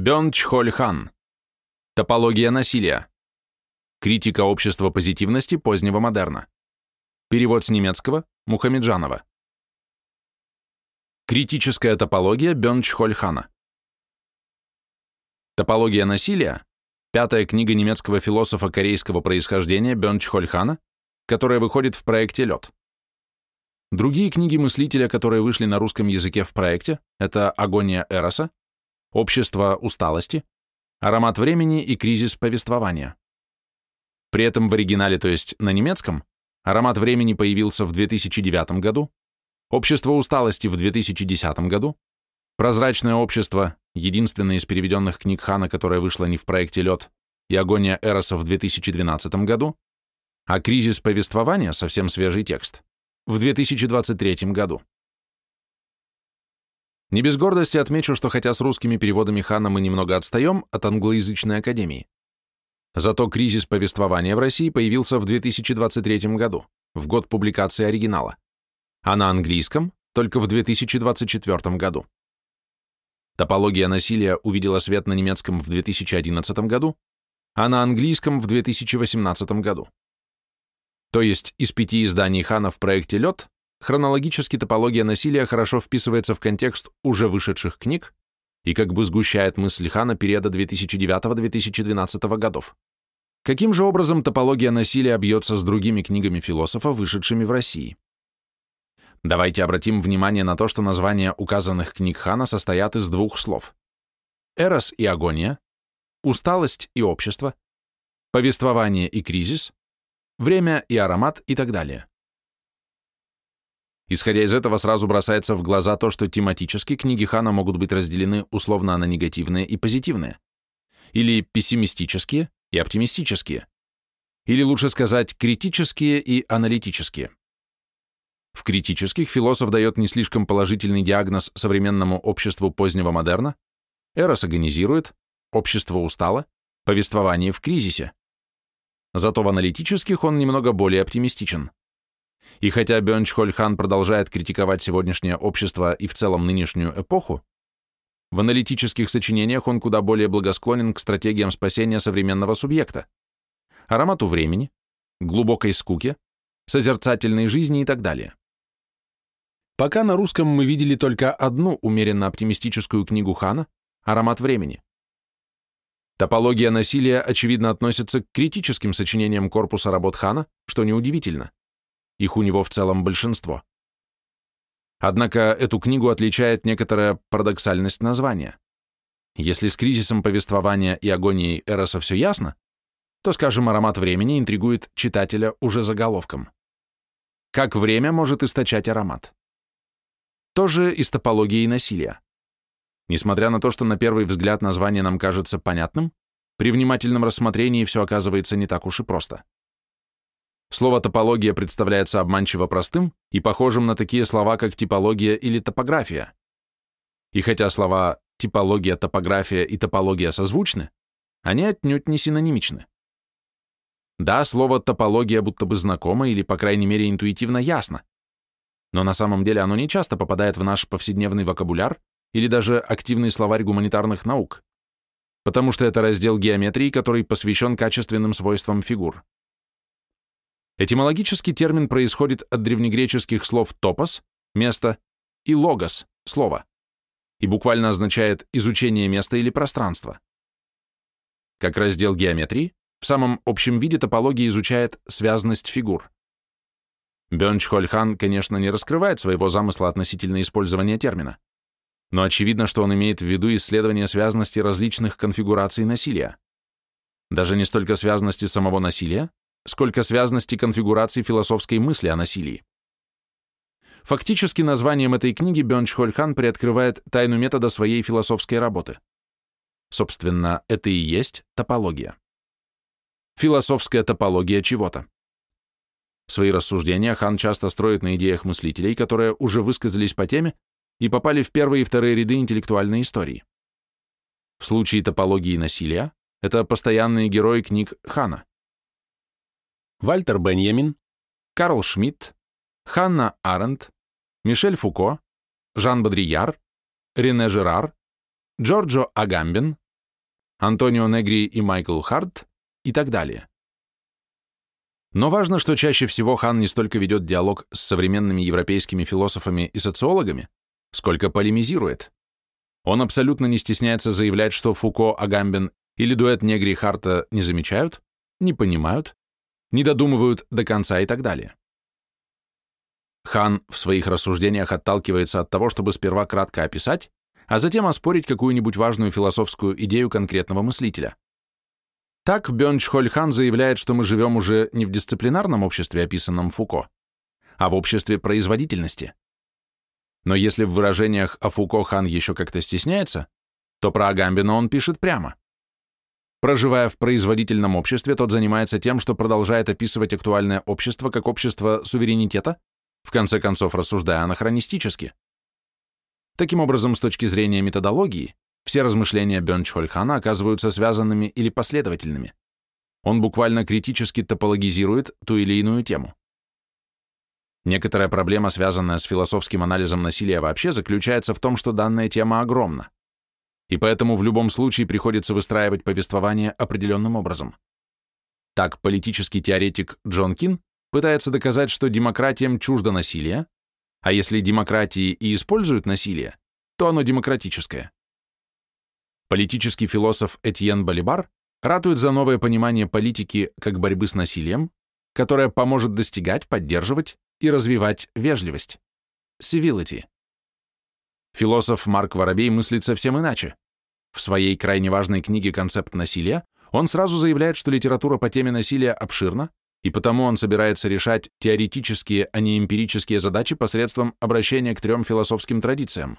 Бён Чхоль. Топология насилия. Критика общества позитивности позднего модерна. Перевод с немецкого Мухамеджанова. Критическая топология Бён Чхоль. Топология насилия – пятая книга немецкого философа корейского происхождения Бён Чхоль которая выходит в проекте «Лед». Другие книги мыслителя, которые вышли на русском языке в проекте, это «Агония Эроса», «Общество усталости», «Аромат времени» и «Кризис повествования». При этом в оригинале, то есть на немецком, «Аромат времени» появился в 2009 году, «Общество усталости» в 2010 году, «Прозрачное общество» — единственное из переведенных книг Хана, которая вышла не в проекте «Лед», и «Агония Эроса» в 2012 году, а «Кризис повествования» — совсем свежий текст, в 2023 году. Не без гордости отмечу, что хотя с русскими переводами Хана мы немного отстаем от англоязычной академии, зато кризис повествования в России появился в 2023 году, в год публикации оригинала, а на английском только в 2024 году. Топология насилия увидела свет на немецком в 2011 году, а на английском в 2018 году. То есть из пяти изданий Хана в проекте «Лед» хронологически топология насилия хорошо вписывается в контекст уже вышедших книг и как бы сгущает мысль Хана периода 2009-2012 годов. Каким же образом топология насилия бьется с другими книгами философа, вышедшими в России? Давайте обратим внимание на то, что названия указанных книг Хана состоят из двух слов. Эрос и агония, усталость и общество, повествование и кризис, время и аромат и так далее. Исходя из этого, сразу бросается в глаза то, что тематически книги Хана могут быть разделены условно на негативные и позитивные, или пессимистические и оптимистические, или лучше сказать, критические и аналитические. В критических философ дает не слишком положительный диагноз современному обществу позднего модерна, Эрос агонизирует, общество устало, повествование в кризисе. Зато в аналитических он немного более оптимистичен. И хотя Бёнчхольхан продолжает критиковать сегодняшнее общество и в целом нынешнюю эпоху, в аналитических сочинениях он куда более благосклонен к стратегиям спасения современного субъекта, аромату времени, глубокой скуке, созерцательной жизни и так далее. Пока на русском мы видели только одну умеренно оптимистическую книгу Хана «Аромат времени». Топология насилия, очевидно, относится к критическим сочинениям корпуса работ Хана, что неудивительно. Их у него в целом большинство. Однако эту книгу отличает некоторая парадоксальность названия. Если с кризисом повествования и агонией Эроса все ясно, то, скажем, аромат времени интригует читателя уже заголовком. Как время может источать аромат? Тоже из топологии насилия. Несмотря на то, что на первый взгляд название нам кажется понятным, при внимательном рассмотрении все оказывается не так уж и просто. Слово «топология» представляется обманчиво простым и похожим на такие слова, как типология или топография. И хотя слова типология, топография и топология созвучны, они отнюдь не синонимичны. Да, слово топология будто бы знакомо или, по крайней мере, интуитивно ясно, но на самом деле оно не часто попадает в наш повседневный вокабуляр или даже активный словарь гуманитарных наук, потому что это раздел геометрии, который посвящен качественным свойствам фигур. Этимологический термин происходит от древнегреческих слов «топос» — место и «логос» — слово, и буквально означает изучение места или пространства. Как раздел геометрии, в самом общем виде топология изучает связность фигур. Бёнчхольхан, конечно, не раскрывает своего замысла относительно использования термина, но очевидно, что он имеет в виду исследование связности различных конфигураций насилия. Даже не столько связности самого насилия, сколько связности конфигураций философской мысли о насилии. Фактически названием этой книги Бёнчхольхан приоткрывает тайну метода своей философской работы. Собственно, это и есть топология. Философская топология чего-то. Свои рассуждения Хан часто строит на идеях мыслителей, которые уже высказались по теме и попали в первые и вторые ряды интеллектуальной истории. В случае топологии насилия это постоянные герои книг Хана. Вальтер Беньямин, Карл Шмидт, Ханна Аренд, Мишель Фуко, Жан Бодрияр, Рене Жерар, Джорджо Агамбен, Антонио Негри и Майкл Харт и так далее. Но важно, что чаще всего Хан не столько ведет диалог с современными европейскими философами и социологами, сколько полемизирует. Он абсолютно не стесняется заявлять, что Фуко, Агамбен или дуэт Негри Харта не замечают, не понимают, не додумывают до конца и так далее. Хан в своих рассуждениях отталкивается от того, чтобы сперва кратко описать, а затем оспорить какую-нибудь важную философскую идею конкретного мыслителя. Так Бёнчхоль Хан заявляет, что мы живем уже не в дисциплинарном обществе, описанном Фуко, а в обществе производительности. Но если в выражениях о Фуко Хан еще как-то стесняется, то про Агамбина он пишет прямо. Проживая в производительном обществе, тот занимается тем, что продолжает описывать актуальное общество как общество суверенитета, в конце концов рассуждая анахронистически. Таким образом, с точки зрения методологии, все размышления Бёнчхольхана оказываются связанными или последовательными. Он буквально критически топологизирует ту или иную тему. Некоторая проблема, связанная с философским анализом насилия вообще, заключается в том, что данная тема огромна. И поэтому в любом случае приходится выстраивать повествование определенным образом. Так политический теоретик Джон Кин пытается доказать, что демократиям чуждо насилие, а если демократии и используют насилие, то оно демократическое. Политический философ Этьен Балибар ратует за новое понимание политики как борьбы с насилием, которое поможет достигать, поддерживать и развивать вежливость. Civility. Философ Марк Воробей мыслит совсем иначе. В своей крайне важной книге «Концепт насилия» он сразу заявляет, что литература по теме насилия обширна, и потому он собирается решать теоретические, а не эмпирические задачи посредством обращения к трем философским традициям.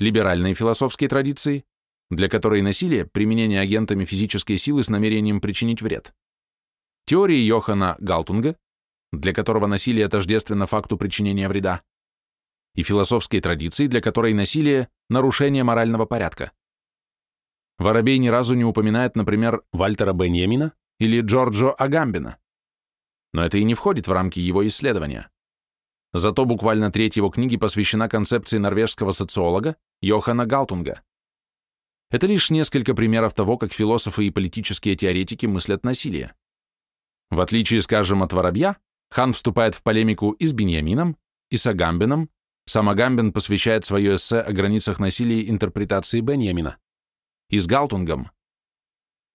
Либеральной философской традиции, для которой насилие – применение агентами физической силы с намерением причинить вред. Теории Йохана Галтунга, для которого насилие тождественно факту причинения вреда, и философской традиции, для которой насилие – нарушение морального порядка. Воробей ни разу не упоминает, например, Вальтера Беньямина или Джорджо Агамбина, но это и не входит в рамки его исследования. Зато буквально треть его книги посвящена концепции норвежского социолога Йохана Галтунга. Это лишь несколько примеров того, как философы и политические теоретики мыслят насилие. В отличие, скажем, от Воробья, Хан вступает в полемику и с Беньямином, и с Агамбином, сам Агамбин посвящает свое эссе о границах насилия интерпретации Беньямина, и с Галтунгом,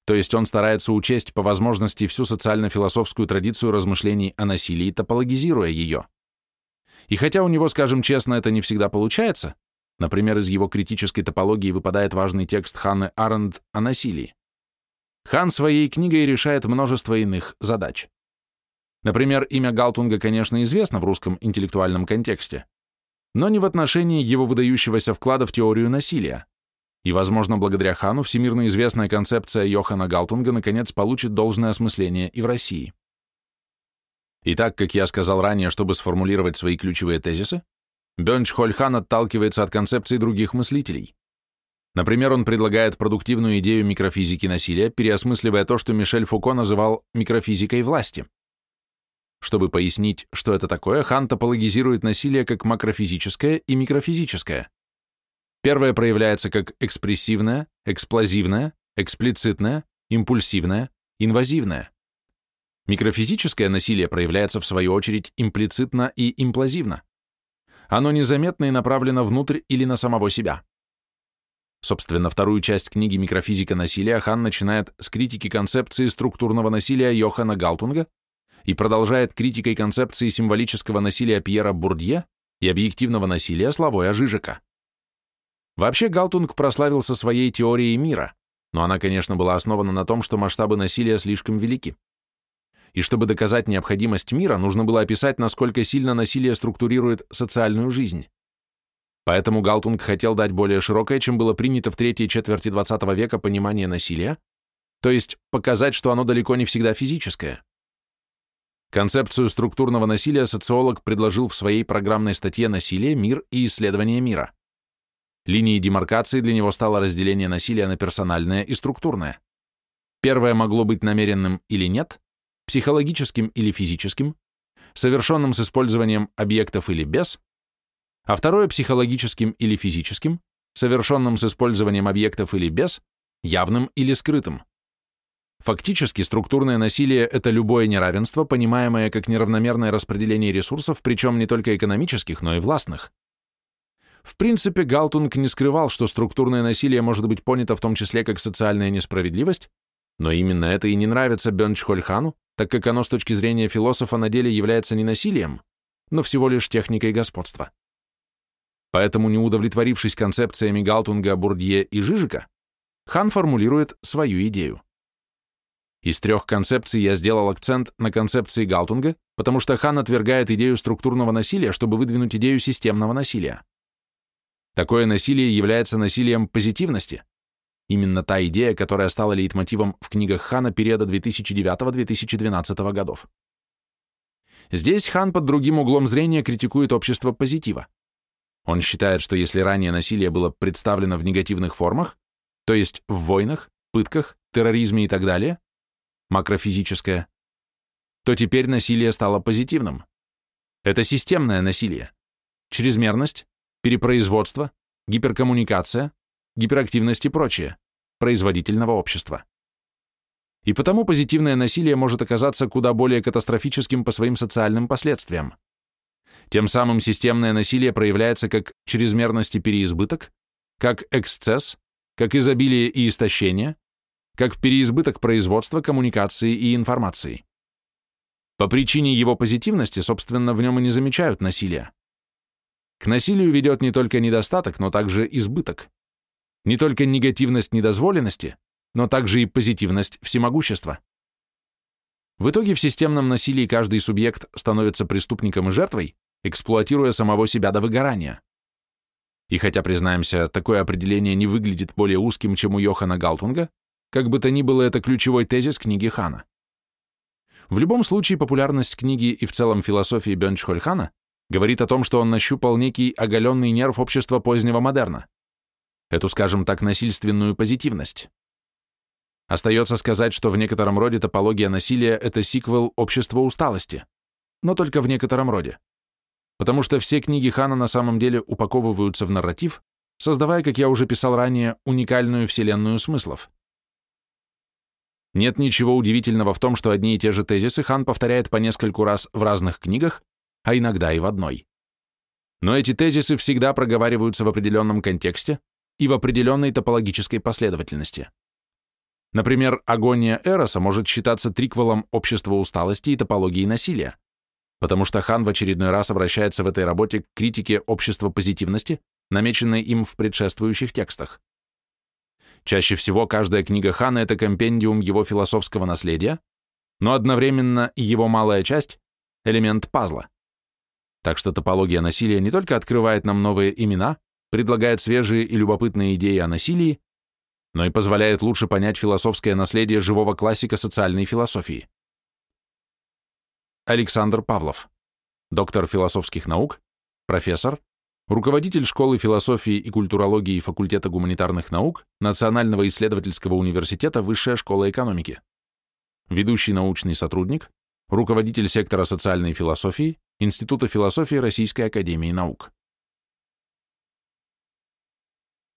то есть он старается учесть по возможности всю социально-философскую традицию размышлений о насилии, топологизируя ее. И хотя у него, скажем честно, это не всегда получается, например, из его критической топологии выпадает важный текст Ханны Аренд о насилии, Хан своей книгой решает множество иных задач. Например, имя Галтунга, конечно, известно в русском интеллектуальном контексте, но не в отношении его выдающегося вклада в теорию насилия. И, возможно, благодаря Хану всемирно известная концепция Йохана Галтунга наконец получит должное осмысление и в России. Итак, как я сказал ранее, чтобы сформулировать свои ключевые тезисы, Бёнч-Хольхан отталкивается от концепций других мыслителей. Например, он предлагает продуктивную идею микрофизики насилия, переосмысливая то, что Мишель Фуко называл микрофизикой власти. Чтобы пояснить, что это такое, Хан топологизирует насилие как макрофизическое и микрофизическое. Первое проявляется как экспрессивное, эксплозивное, эксплицитное, импульсивное, инвазивное. Микрофизическое насилие проявляется в свою очередь имплицитно и имплазивно. Оно незаметно и направлено внутрь или на самого себя. Собственно, вторую часть книги «Микрофизика насилия» Хан начинает с критики концепции структурного насилия Йохана Галтунга и продолжает критикой концепции символического насилия Пьера Бурдье и объективного насилия Славоя Жижика. Вообще Галтунг прославился своей теорией мира, но она, конечно, была основана на том, что масштабы насилия слишком велики. И чтобы доказать необходимость мира, нужно было описать, насколько сильно насилие структурирует социальную жизнь. Поэтому Галтунг хотел дать более широкое, чем было принято в третьей четверти XX века понимание насилия, то есть показать, что оно далеко не всегда физическое. Концепцию структурного насилия социолог предложил в своей программной статье «Насилие, мир и исследование мира». Линией демаркации для него стало разделение насилия на персональное и структурное. Первое могло быть намеренным или нет, психологическим или физическим, совершенным с использованием объектов или без, а второе психологическим или физическим, совершенным с использованием объектов или без, явным или скрытым. Фактически структурное насилие – это любое неравенство, понимаемое как неравномерное распределение ресурсов, причем не только экономических, но и властных. В принципе, Галтунг не скрывал, что структурное насилие может быть понято в том числе как социальная несправедливость, но именно это и не нравится Бенчхольхану, так как оно с точки зрения философа на деле является не насилием, но всего лишь техникой господства. Поэтому, не удовлетворившись концепциями Галтунга, Бурдье и Жижика, Хан формулирует свою идею. Из трех концепций я сделал акцент на концепции Галтунга, потому что Хан отвергает идею структурного насилия, чтобы выдвинуть идею системного насилия. Такое насилие является насилием позитивности. Именно та идея, которая стала лейтмотивом в книгах Хана периода 2009-2012 годов. Здесь Хан под другим углом зрения критикует общество позитива. Он считает, что если ранее насилие было представлено в негативных формах, то есть в войнах, пытках, терроризме и так далее, макрофизическое, то теперь насилие стало позитивным. Это системное насилие. Чрезмерность, перепроизводство, гиперкоммуникация, гиперактивность и прочее, производительного общества. И потому позитивное насилие может оказаться куда более катастрофическим по своим социальным последствиям. Тем самым системное насилие проявляется как чрезмерность и переизбыток, как эксцесс, как изобилие и истощение, как переизбыток производства, коммуникации и информации. По причине его позитивности, собственно, в нем и не замечают насилия. К насилию ведет не только недостаток, но также избыток. Не только негативность недозволенности, но также и позитивность всемогущества. В итоге в системном насилии каждый субъект становится преступником и жертвой, эксплуатируя самого себя до выгорания. И хотя, признаемся, такое определение не выглядит более узким, чем у Йохана Галтунга, как бы то ни было, это ключевой тезис книги Хана. В любом случае, популярность книги и в целом философии Бёнчхольхана говорит о том, что он нащупал некий оголенный нерв общества позднего модерна, эту, скажем так, насильственную позитивность. Остается сказать, что в некотором роде топология насилия – это сиквел общества усталости, но только в некотором роде потому что все книги Хана на самом деле упаковываются в нарратив, создавая, как я уже писал ранее, уникальную вселенную смыслов. Нет ничего удивительного в том, что одни и те же тезисы Хан повторяет по нескольку раз в разных книгах, а иногда и в одной. Но эти тезисы всегда проговариваются в определенном контексте и в определенной топологической последовательности. Например, агония Эроса может считаться триквелом общества усталости и топологии насилия потому что Хан в очередной раз обращается в этой работе к критике общества позитивности, намеченной им в предшествующих текстах. Чаще всего каждая книга Хана – это компендиум его философского наследия, но одновременно и его малая часть – элемент пазла. Так что топология насилия не только открывает нам новые имена, предлагает свежие и любопытные идеи о насилии, но и позволяет лучше понять философское наследие живого классика социальной философии. Александр Павлов, доктор философских наук, профессор, руководитель школы философии и культурологии факультета гуманитарных наук Национального исследовательского университета Высшая школа экономики, ведущий научный сотрудник, руководитель сектора социальной философии Института философии Российской академии наук.